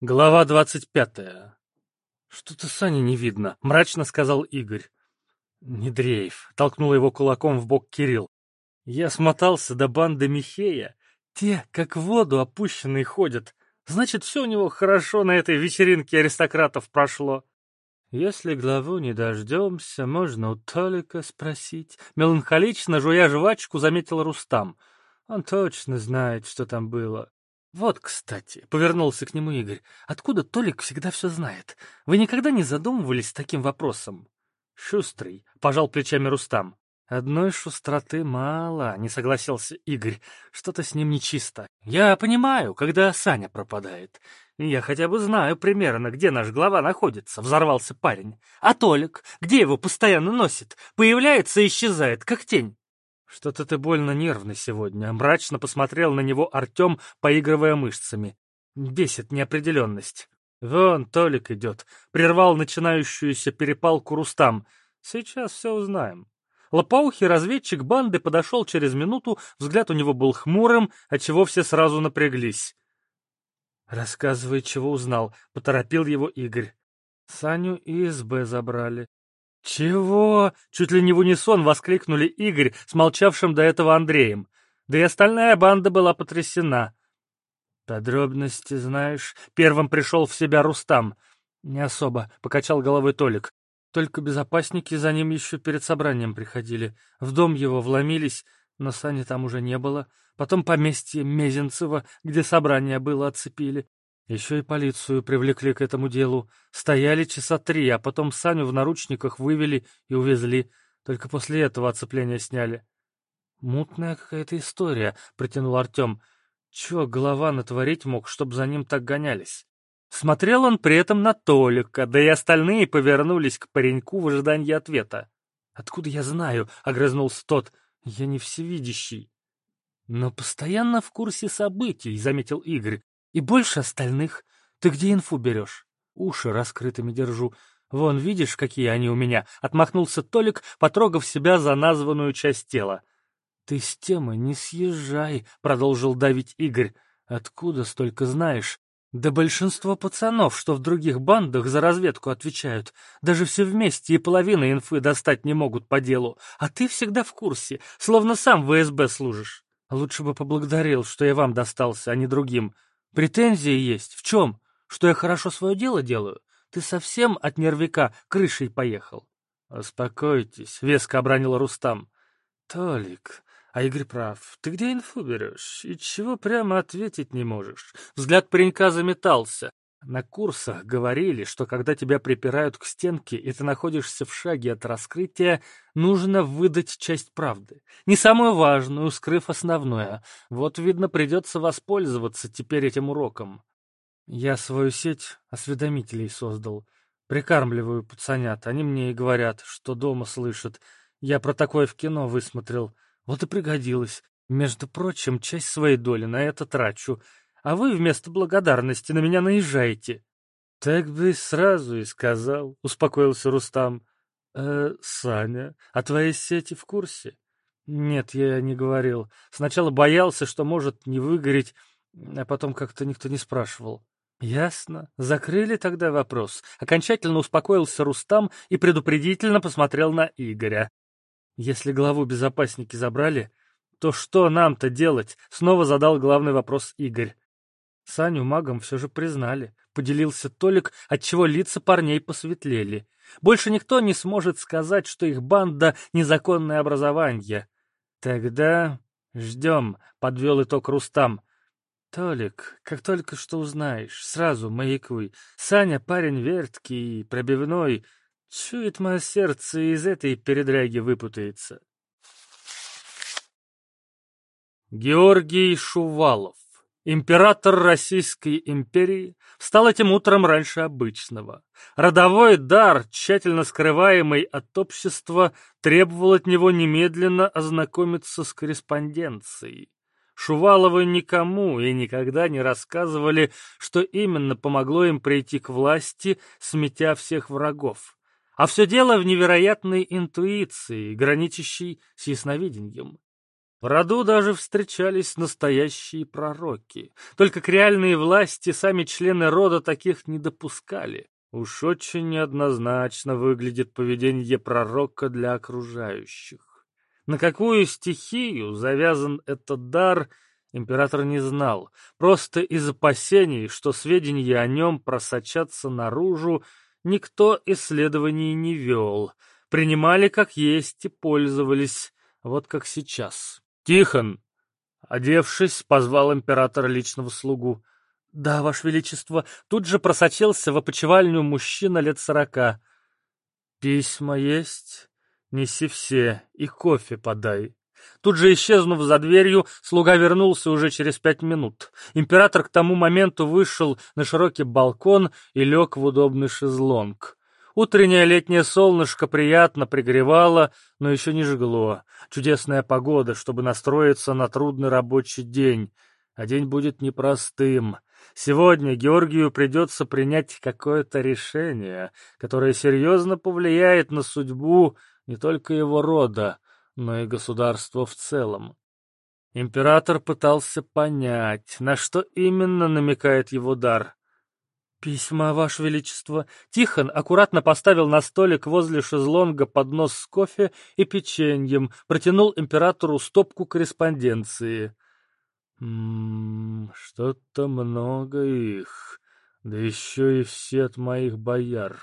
Глава двадцать пятая. «Что-то Сани не видно», — мрачно сказал Игорь. «Не дрейф», — толкнул его кулаком в бок Кирилл. «Я смотался до банды Михея. Те, как в воду опущенные, ходят. Значит, все у него хорошо на этой вечеринке аристократов прошло». «Если главу не дождемся, можно у Толика спросить». Меланхолично, жуя жвачку, заметил Рустам. «Он точно знает, что там было». «Вот, кстати», — повернулся к нему Игорь, — «откуда Толик всегда все знает? Вы никогда не задумывались таким вопросом?» «Шустрый», — пожал плечами Рустам. «Одной шустроты мало», — не согласился Игорь. «Что-то с ним нечисто. Я понимаю, когда Саня пропадает. Я хотя бы знаю примерно, где наш глава находится», — взорвался парень. «А Толик? Где его постоянно носит? Появляется и исчезает, как тень». «Что-то ты больно нервный сегодня», — мрачно посмотрел на него Артем, поигрывая мышцами. «Бесит неопределенность». «Вон, Толик идет», — прервал начинающуюся перепалку Рустам. «Сейчас все узнаем». Лопоухий разведчик банды подошел через минуту, взгляд у него был хмурым, отчего все сразу напряглись. «Рассказывай, чего узнал», — поторопил его Игорь. «Саню из СБ забрали. «Чего?» — чуть ли не в унисон воскликнули Игорь с молчавшим до этого Андреем. Да и остальная банда была потрясена. «Подробности знаешь?» — первым пришел в себя Рустам. «Не особо», — покачал головой Толик. «Только безопасники за ним еще перед собранием приходили. В дом его вломились, но Сани там уже не было. Потом поместье Мезенцева, где собрание было, оцепили. Еще и полицию привлекли к этому делу. Стояли часа три, а потом Саню в наручниках вывели и увезли. Только после этого оцепление сняли. «Мутная какая-то история», — протянул Артем. «Чего голова натворить мог, чтобы за ним так гонялись?» Смотрел он при этом на Толика, да и остальные повернулись к пареньку в ожидании ответа. «Откуда я знаю?» — огрызнулся тот. «Я не всевидящий». «Но постоянно в курсе событий», — заметил Игорь. И больше остальных. Ты где инфу берешь? Уши раскрытыми держу. Вон, видишь, какие они у меня? Отмахнулся Толик, потрогав себя за названную часть тела. Ты с темы не съезжай, продолжил давить Игорь. Откуда столько знаешь? Да большинство пацанов, что в других бандах за разведку отвечают, даже все вместе и половины инфы достать не могут по делу, а ты всегда в курсе, словно сам в ВСБ служишь. Лучше бы поблагодарил, что я вам достался, а не другим. Претензии есть. В чем? Что я хорошо свое дело делаю? Ты совсем от нервика крышей поехал. Успокойтесь, веско обронил Рустам. Толик, а Игорь прав. Ты где инфу берешь? И чего прямо ответить не можешь? Взгляд паренька заметался. На курсах говорили, что когда тебя припирают к стенке, и ты находишься в шаге от раскрытия, нужно выдать часть правды. Не самую важную, скрыв основное. Вот, видно, придется воспользоваться теперь этим уроком. Я свою сеть осведомителей создал. Прикармливаю пацанят. Они мне и говорят, что дома слышат. Я про такое в кино высмотрел. Вот и пригодилось. Между прочим, часть своей доли на это трачу а вы вместо благодарности на меня наезжаете. — Так бы сразу и сказал, — успокоился Рустам. «Э, — Саня, о твоей сети в курсе? — Нет, я не говорил. Сначала боялся, что может не выгореть, а потом как-то никто не спрашивал. — Ясно. Закрыли тогда вопрос. Окончательно успокоился Рустам и предупредительно посмотрел на Игоря. — Если главу безопасники забрали, то что нам-то делать? Снова задал главный вопрос Игорь. Саню магом все же признали, поделился Толик, отчего лица парней посветлели. Больше никто не сможет сказать, что их банда — незаконное образование. Тогда ждем, — подвел итог Рустам. Толик, как только что узнаешь, сразу маякуй. Саня парень верткий пробивной. Чует мое сердце из этой передряги выпутается. Георгий Шувалов Император Российской империи встал этим утром раньше обычного. Родовой дар, тщательно скрываемый от общества, требовал от него немедленно ознакомиться с корреспонденцией. Шуваловы никому и никогда не рассказывали, что именно помогло им прийти к власти, сметя всех врагов. А все дело в невероятной интуиции, граничащей с ясновидением. В роду даже встречались настоящие пророки. Только к реальной власти сами члены рода таких не допускали. Уж очень неоднозначно выглядит поведение пророка для окружающих. На какую стихию завязан этот дар, император не знал, просто из опасений, что сведения о нем просочатся наружу, никто исследований не вел, принимали как есть и пользовались, вот как сейчас. «Тихон!» Одевшись, позвал император личного слугу. «Да, Ваше Величество!» Тут же просочился в опочивальню мужчина лет сорока. «Письма есть? Неси все и кофе подай». Тут же, исчезнув за дверью, слуга вернулся уже через пять минут. Император к тому моменту вышел на широкий балкон и лег в удобный шезлонг. Утреннее летнее солнышко приятно пригревало, но еще не жгло. Чудесная погода, чтобы настроиться на трудный рабочий день. А день будет непростым. Сегодня Георгию придется принять какое-то решение, которое серьезно повлияет на судьбу не только его рода, но и государства в целом. Император пытался понять, на что именно намекает его дар. «Письма, Ваше Величество!» Тихон аккуратно поставил на столик возле шезлонга поднос с кофе и печеньем, протянул императору стопку корреспонденции. «Ммм, что-то много их, да еще и все от моих бояр».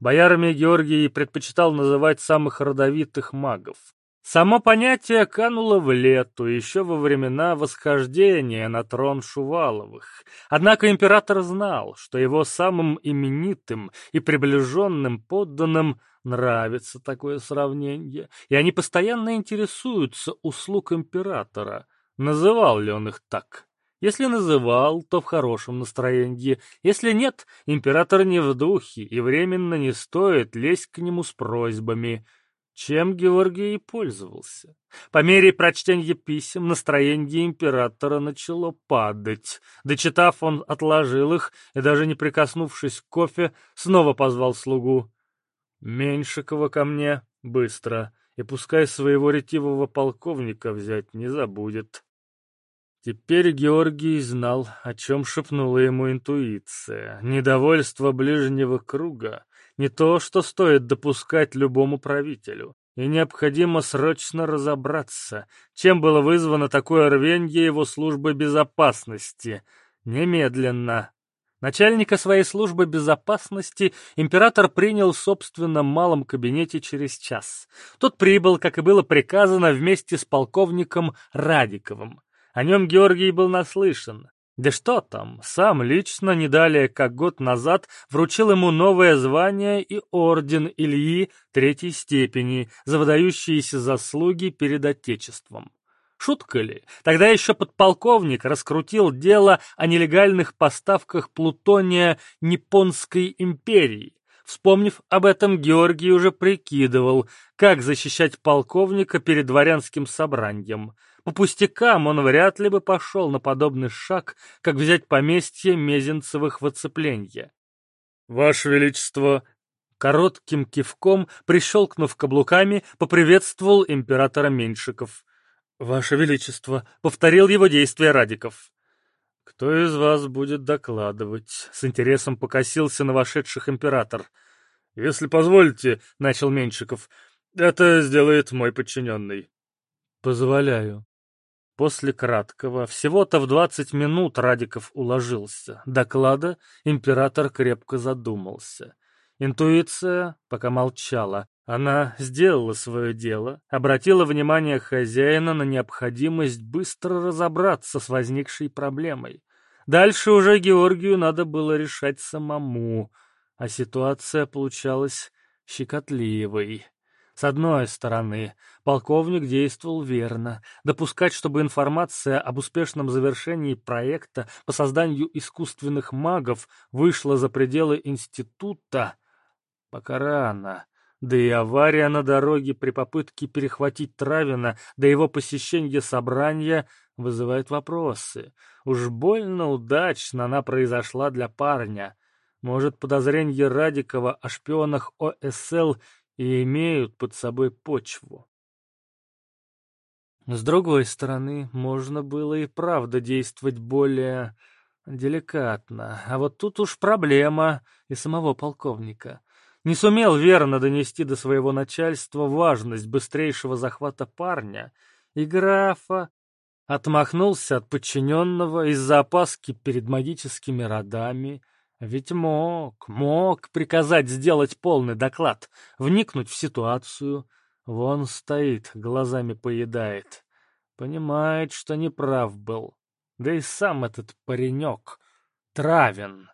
Боярами Георгий предпочитал называть самых родовитых магов. Само понятие кануло в лету еще во времена восхождения на трон Шуваловых. Однако император знал, что его самым именитым и приближенным подданным нравится такое сравнение, и они постоянно интересуются услуг императора. Называл ли он их так? Если называл, то в хорошем настроении. Если нет, император не в духе, и временно не стоит лезть к нему с просьбами — чем Георгий и пользовался. По мере прочтения писем настроение императора начало падать. Дочитав, он отложил их и, даже не прикоснувшись к кофе, снова позвал слугу. «Меньшикова ко мне, быстро, и пускай своего ретивого полковника взять не забудет». Теперь Георгий знал, о чем шепнула ему интуиция. Недовольство ближнего круга не то, что стоит допускать любому правителю. И необходимо срочно разобраться, чем было вызвано такое рвенье его службы безопасности. Немедленно. Начальника своей службы безопасности император принял в собственном малом кабинете через час. Тот прибыл, как и было приказано, вместе с полковником Радиковым. О нем Георгий был наслышан. Да что там, сам лично не далее, как год назад, вручил ему новое звание и орден Ильи третьей степени за выдающиеся заслуги перед Отечеством. Шутка ли? Тогда еще подполковник раскрутил дело о нелегальных поставках плутония Японской империи. Вспомнив об этом, Георгий уже прикидывал, как защищать полковника перед дворянским собранием – по пустякам он вряд ли бы пошел на подобный шаг, как взять поместье Мезенцевых в оцепленье. «Ваше Величество!» Коротким кивком, прищелкнув каблуками, поприветствовал императора Меньшиков. «Ваше Величество!» — повторил его действия Радиков. «Кто из вас будет докладывать?» — с интересом покосился на вошедших император. «Если позволите», — начал Меньшиков, — «это сделает мой подчиненный». «Позволяю». После краткого, всего-то в двадцать минут Радиков уложился. Доклада император крепко задумался. Интуиция пока молчала. Она сделала свое дело, обратила внимание хозяина на необходимость быстро разобраться с возникшей проблемой. Дальше уже Георгию надо было решать самому, а ситуация получалась щекотливой. С одной стороны, полковник действовал верно. Допускать, чтобы информация об успешном завершении проекта по созданию искусственных магов вышла за пределы института, пока рано. Да и авария на дороге при попытке перехватить Травина до его посещения собрания вызывает вопросы. Уж больно удачно она произошла для парня. Может, подозрение Радикова о шпионах ОСЛ и имеют под собой почву. С другой стороны, можно было и правда действовать более деликатно. А вот тут уж проблема и самого полковника. Не сумел верно донести до своего начальства важность быстрейшего захвата парня, и графа отмахнулся от подчиненного из-за опаски перед магическими родами, ведь мог, мог приказать сделать полный доклад, вникнуть в ситуацию. Вон стоит, глазами поедает. Понимает, что неправ был. Да и сам этот паренек травен.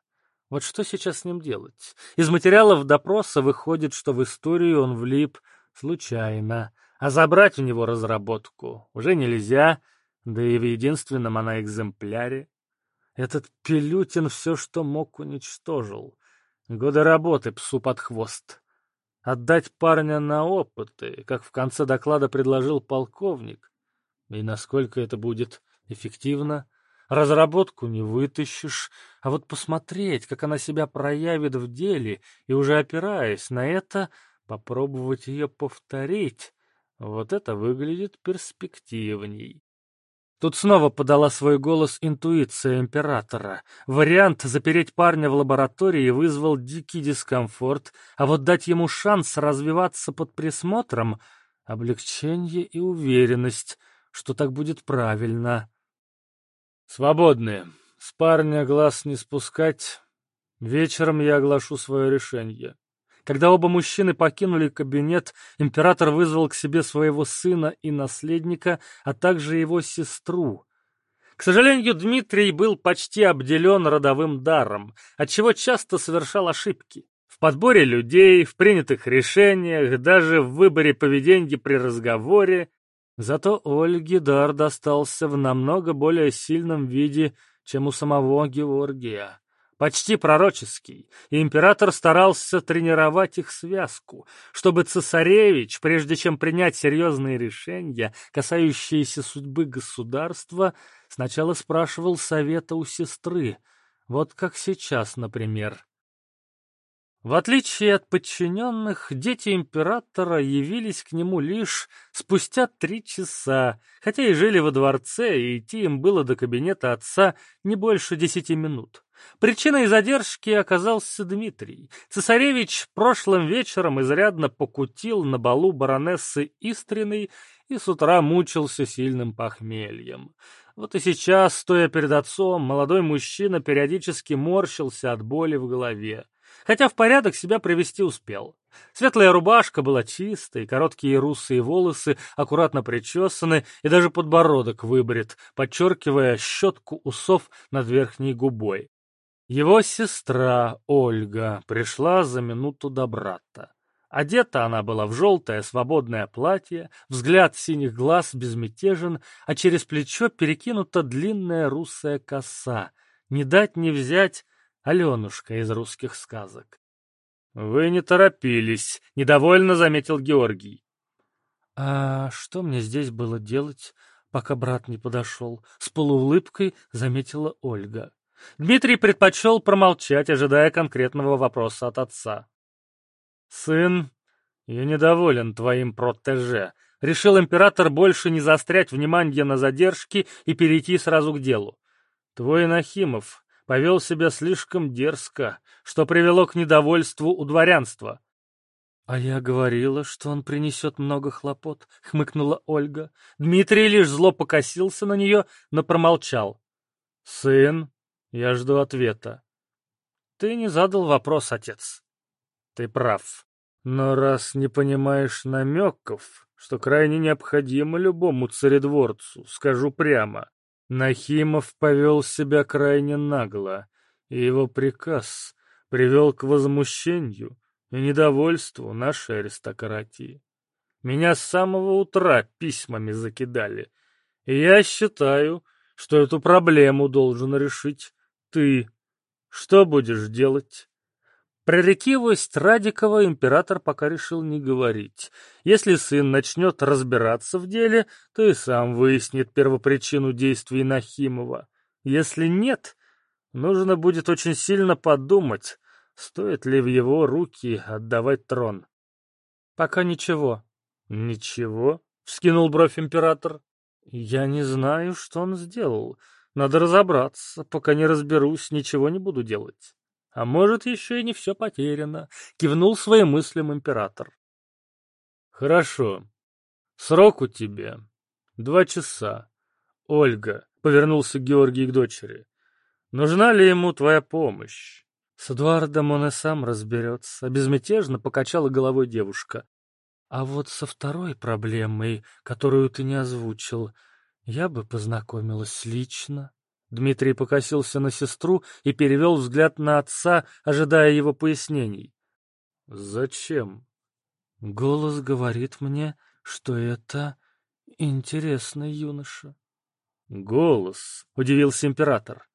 Вот что сейчас с ним делать? Из материалов допроса выходит, что в историю он влип случайно, а забрать у него разработку уже нельзя, да и в единственном она экземпляре. Этот Пилютин все, что мог, уничтожил. Годы работы псу под хвост. Отдать парня на опыты, как в конце доклада предложил полковник. И насколько это будет эффективно? Разработку не вытащишь, а вот посмотреть, как она себя проявит в деле, и уже опираясь на это, попробовать ее повторить, вот это выглядит перспективней. Тут снова подала свой голос интуиция императора. Вариант запереть парня в лаборатории вызвал дикий дискомфорт, а вот дать ему шанс развиваться под присмотром — облегчение и уверенность, что так будет правильно. «Свободны. С парня глаз не спускать. Вечером я оглашу свое решение», когда оба мужчины покинули кабинет, император вызвал к себе своего сына и наследника, а также его сестру. К сожалению, Дмитрий был почти обделен родовым даром, отчего часто совершал ошибки. В подборе людей, в принятых решениях, даже в выборе поведения при разговоре. Зато Ольге дар достался в намного более сильном виде, чем у самого Георгия почти пророческий, и император старался тренировать их связку, чтобы цесаревич, прежде чем принять серьезные решения, касающиеся судьбы государства, сначала спрашивал совета у сестры, вот как сейчас, например. В отличие от подчиненных, дети императора явились к нему лишь спустя три часа, хотя и жили во дворце, и идти им было до кабинета отца не больше десяти минут. Причиной задержки оказался Дмитрий. Цесаревич прошлым вечером изрядно покутил на балу баронессы Истриной и с утра мучился сильным похмельем. Вот и сейчас, стоя перед отцом, молодой мужчина периодически морщился от боли в голове. Хотя в порядок себя привести успел. Светлая рубашка была чистой, короткие русые волосы аккуратно причесаны и даже подбородок выбрит, подчеркивая щетку усов над верхней губой. Его сестра Ольга пришла за минуту до брата. Одета она была в желтое свободное платье, взгляд синих глаз безмятежен, а через плечо перекинута длинная русая коса. Не дать не взять Аленушка из русских сказок. «Вы не торопились», — недовольно заметил Георгий. «А что мне здесь было делать, пока брат не подошел?» — с полуулыбкой заметила Ольга. Дмитрий предпочел промолчать, ожидая конкретного вопроса от отца. «Сын, я недоволен твоим протеже», — решил император больше не заострять внимание на задержке и перейти сразу к делу. «Твой Нахимов повел себя слишком дерзко, что привело к недовольству у дворянства». «А я говорила, что он принесет много хлопот», — хмыкнула Ольга. Дмитрий лишь зло покосился на нее, но промолчал. «Сын, я жду ответа. Ты не задал вопрос, отец. Ты прав. Но раз не понимаешь намеков, что крайне необходимо любому царедворцу, скажу прямо, Нахимов повел себя крайне нагло, и его приказ привел к возмущению и недовольству нашей аристократии. Меня с самого утра письмами закидали, и я считаю, что эту проблему должен решить ты что будешь делать? Про рекивость Радикова император пока решил не говорить. Если сын начнет разбираться в деле, то и сам выяснит первопричину действий Нахимова. Если нет, нужно будет очень сильно подумать, стоит ли в его руки отдавать трон. Пока ничего. Ничего? — вскинул бровь император. Я не знаю, что он сделал. Надо разобраться. Пока не разберусь, ничего не буду делать. А может, еще и не все потеряно, кивнул своим мыслям император. Хорошо. Срок у тебя. Два часа. Ольга, повернулся Георгий к дочери. Нужна ли ему твоя помощь? С Эдуардом он и сам разберется, безмятежно покачала головой девушка. А вот со второй проблемой, которую ты не озвучил, я бы познакомилась лично. Дмитрий покосился на сестру и перевел взгляд на отца, ожидая его пояснений. «Зачем?» «Голос говорит мне, что это интересный юноша». «Голос?» — удивился император.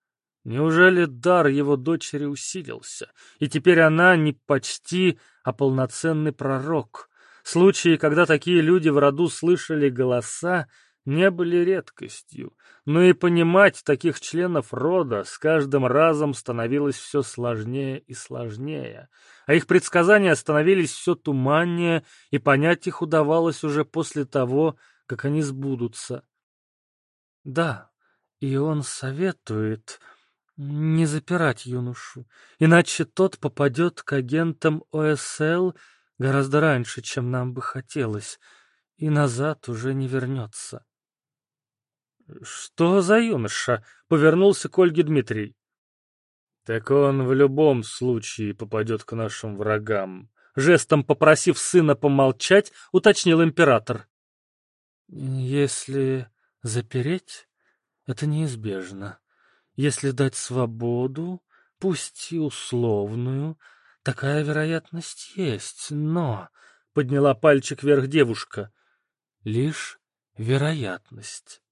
Неужели дар его дочери усилился, и теперь она не почти, а полноценный пророк? Случаи, когда такие люди в роду слышали голоса, не были редкостью, но и понимать таких членов рода с каждым разом становилось все сложнее и сложнее, а их предсказания становились все туманнее, и понять их удавалось уже после того, как они сбудутся. Да, и он советует не запирать юношу, иначе тот попадет к агентам ОСЛ гораздо раньше, чем нам бы хотелось, и назад уже не вернется. «Что за юноша?» — повернулся к Ольге Дмитрий. «Так он в любом случае попадет к нашим врагам», — жестом попросив сына помолчать, уточнил император. «Если запереть, это неизбежно. Если дать свободу, пусть и условную, такая вероятность есть, но...» — подняла пальчик вверх девушка. «Лишь вероятность».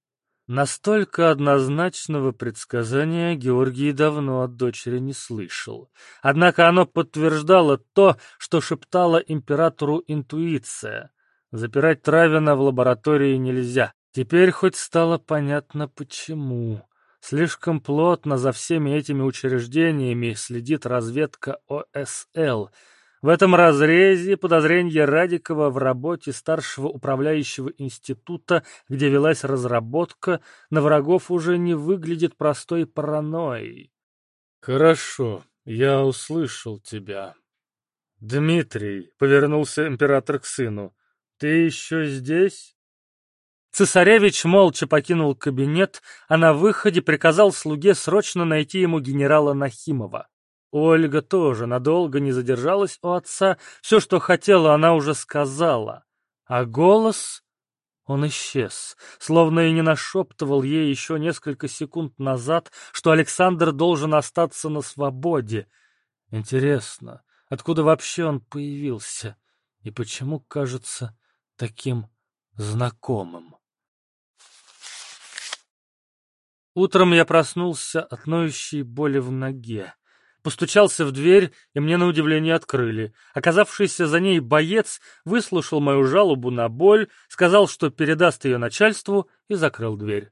Настолько однозначного предсказания Георгий давно от дочери не слышал. Однако оно подтверждало то, что шептала императору интуиция. Запирать Травина в лаборатории нельзя. Теперь хоть стало понятно почему. Слишком плотно за всеми этими учреждениями следит разведка ОСЛ — в этом разрезе подозрение Радикова в работе старшего управляющего института, где велась разработка, на врагов уже не выглядит простой паранойей. «Хорошо, я услышал тебя». «Дмитрий», — повернулся император к сыну, — «ты еще здесь?» Цесаревич молча покинул кабинет, а на выходе приказал слуге срочно найти ему генерала Нахимова. Ольга тоже надолго не задержалась у отца. Все, что хотела, она уже сказала. А голос... Он исчез, словно и не нашептывал ей еще несколько секунд назад, что Александр должен остаться на свободе. Интересно, откуда вообще он появился? И почему кажется таким знакомым? Утром я проснулся от ноющей боли в ноге. Постучался в дверь, и мне на удивление открыли. Оказавшийся за ней боец выслушал мою жалобу на боль, сказал, что передаст ее начальству, и закрыл дверь.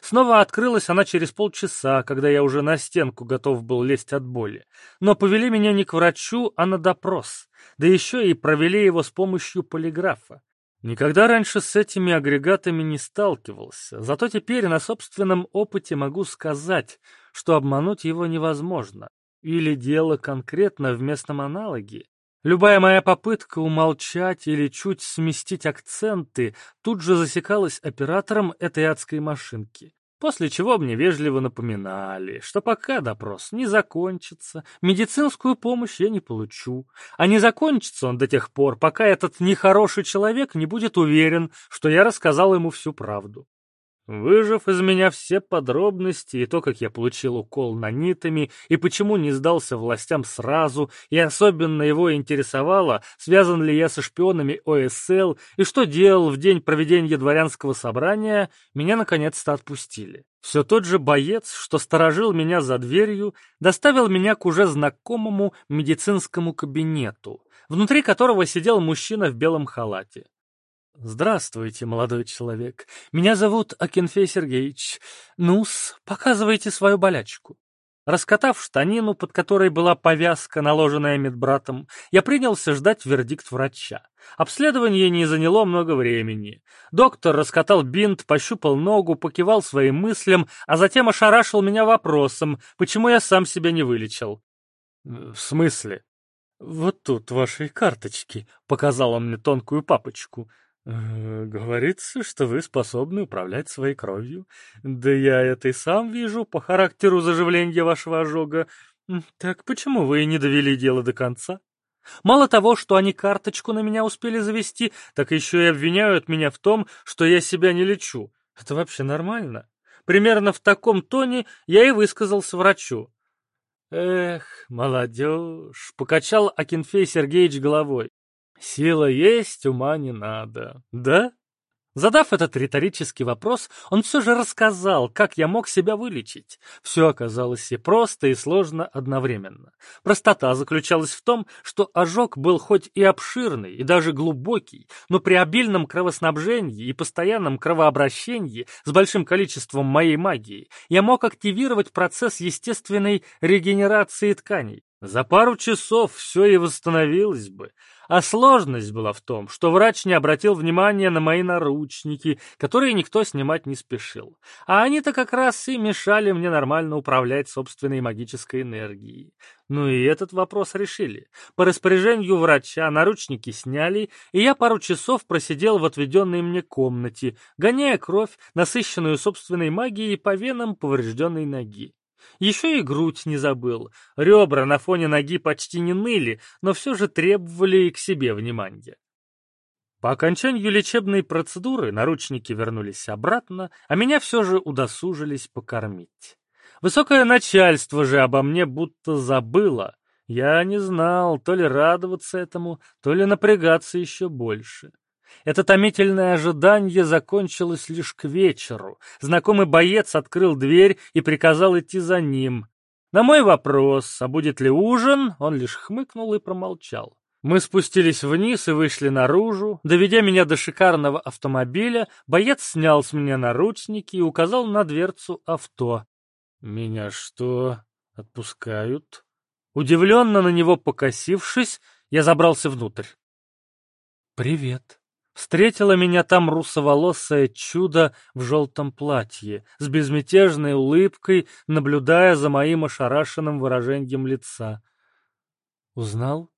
Снова открылась она через полчаса, когда я уже на стенку готов был лезть от боли. Но повели меня не к врачу, а на допрос. Да еще и провели его с помощью полиграфа. Никогда раньше с этими агрегатами не сталкивался, зато теперь на собственном опыте могу сказать, что обмануть его невозможно. Или дело конкретно в местном аналоге? Любая моя попытка умолчать или чуть сместить акценты тут же засекалась оператором этой адской машинки. После чего мне вежливо напоминали, что пока допрос не закончится, медицинскую помощь я не получу. А не закончится он до тех пор, пока этот нехороший человек не будет уверен, что я рассказал ему всю правду. Выжив из меня все подробности и то, как я получил укол нанитами, и почему не сдался властям сразу, и особенно его интересовало, связан ли я со шпионами ОСЛ, и что делал в день проведения дворянского собрания, меня наконец-то отпустили. Все тот же боец, что сторожил меня за дверью, доставил меня к уже знакомому медицинскому кабинету, внутри которого сидел мужчина в белом халате. «Здравствуйте, молодой человек. Меня зовут Акинфей Сергеевич. Ну-с, показывайте свою болячку». Раскатав штанину, под которой была повязка, наложенная медбратом, я принялся ждать вердикт врача. Обследование не заняло много времени. Доктор раскатал бинт, пощупал ногу, покивал своим мыслям, а затем ошарашил меня вопросом, почему я сам себя не вылечил. «В смысле?» «Вот тут ваши карточки», — показал он мне тонкую папочку. Э, говорится, что вы способны управлять своей кровью. Да я это и сам вижу по характеру заживления вашего ожога. Так почему вы не довели дело до конца? Мало того, что они карточку на меня успели завести, так еще и обвиняют меня в том, что я себя не лечу. Это вообще нормально? Примерно в таком тоне я и высказался врачу. Эх, молодежь, покачал Акинфей Сергеевич головой. Сила есть, ума не надо. Да? Задав этот риторический вопрос, он все же рассказал, как я мог себя вылечить. Все оказалось и просто, и сложно одновременно. Простота заключалась в том, что ожог был хоть и обширный, и даже глубокий, но при обильном кровоснабжении и постоянном кровообращении с большим количеством моей магии я мог активировать процесс естественной регенерации тканей. За пару часов все и восстановилось бы, а сложность была в том, что врач не обратил внимания на мои наручники, которые никто снимать не спешил. А они-то как раз и мешали мне нормально управлять собственной магической энергией. Ну и этот вопрос решили. По распоряжению врача наручники сняли, и я пару часов просидел в отведенной мне комнате, гоняя кровь, насыщенную собственной магией по венам поврежденной ноги. Еще и грудь не забыл. Ребра на фоне ноги почти не ныли, но все же требовали и к себе внимания. По окончанию лечебной процедуры наручники вернулись обратно, а меня все же удосужились покормить. Высокое начальство же обо мне будто забыло. Я не знал, то ли радоваться этому, то ли напрягаться еще больше. Это томительное ожидание закончилось лишь к вечеру. Знакомый боец открыл дверь и приказал идти за ним. На мой вопрос, а будет ли ужин, он лишь хмыкнул и промолчал. Мы спустились вниз и вышли наружу. Доведя меня до шикарного автомобиля, боец снял с меня наручники и указал на дверцу авто. «Меня что, отпускают?» Удивленно на него покосившись, я забрался внутрь. «Привет», Встретила меня там русоволосое чудо в желтом платье, с безмятежной улыбкой, наблюдая за моим ошарашенным выражением лица. Узнал?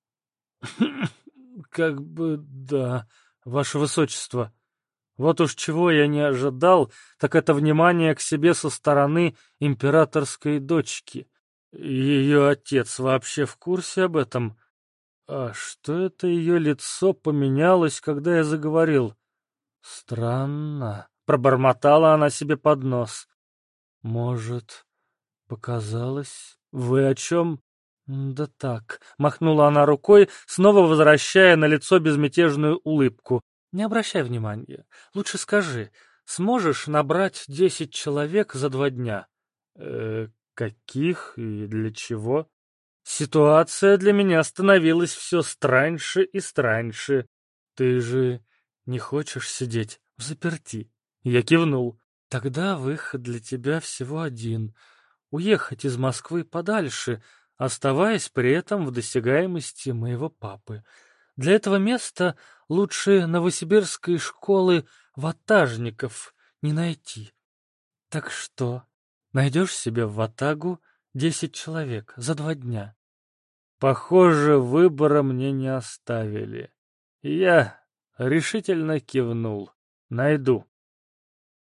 Как бы да, ваше высочество. Вот уж чего я не ожидал, так это внимание к себе со стороны императорской дочки. Ее отец вообще в курсе об этом? А что это ее лицо поменялось, когда я заговорил? Странно. Пробормотала она себе под нос. Может, показалось? Вы о чем? Да так. Махнула она рукой, снова возвращая на лицо безмятежную улыбку. Не обращай внимания. Лучше скажи, сможешь набрать десять человек за два дня? Э, каких и для чего? Ситуация для меня становилась все страньше и страньше. Ты же не хочешь сидеть в заперти? Я кивнул. Тогда выход для тебя всего один. Уехать из Москвы подальше, оставаясь при этом в досягаемости моего папы. Для этого места лучше новосибирской школы ватажников не найти. Так что, найдешь себе ватагу Десять человек за два дня. Похоже, выбора мне не оставили. Я решительно кивнул. Найду.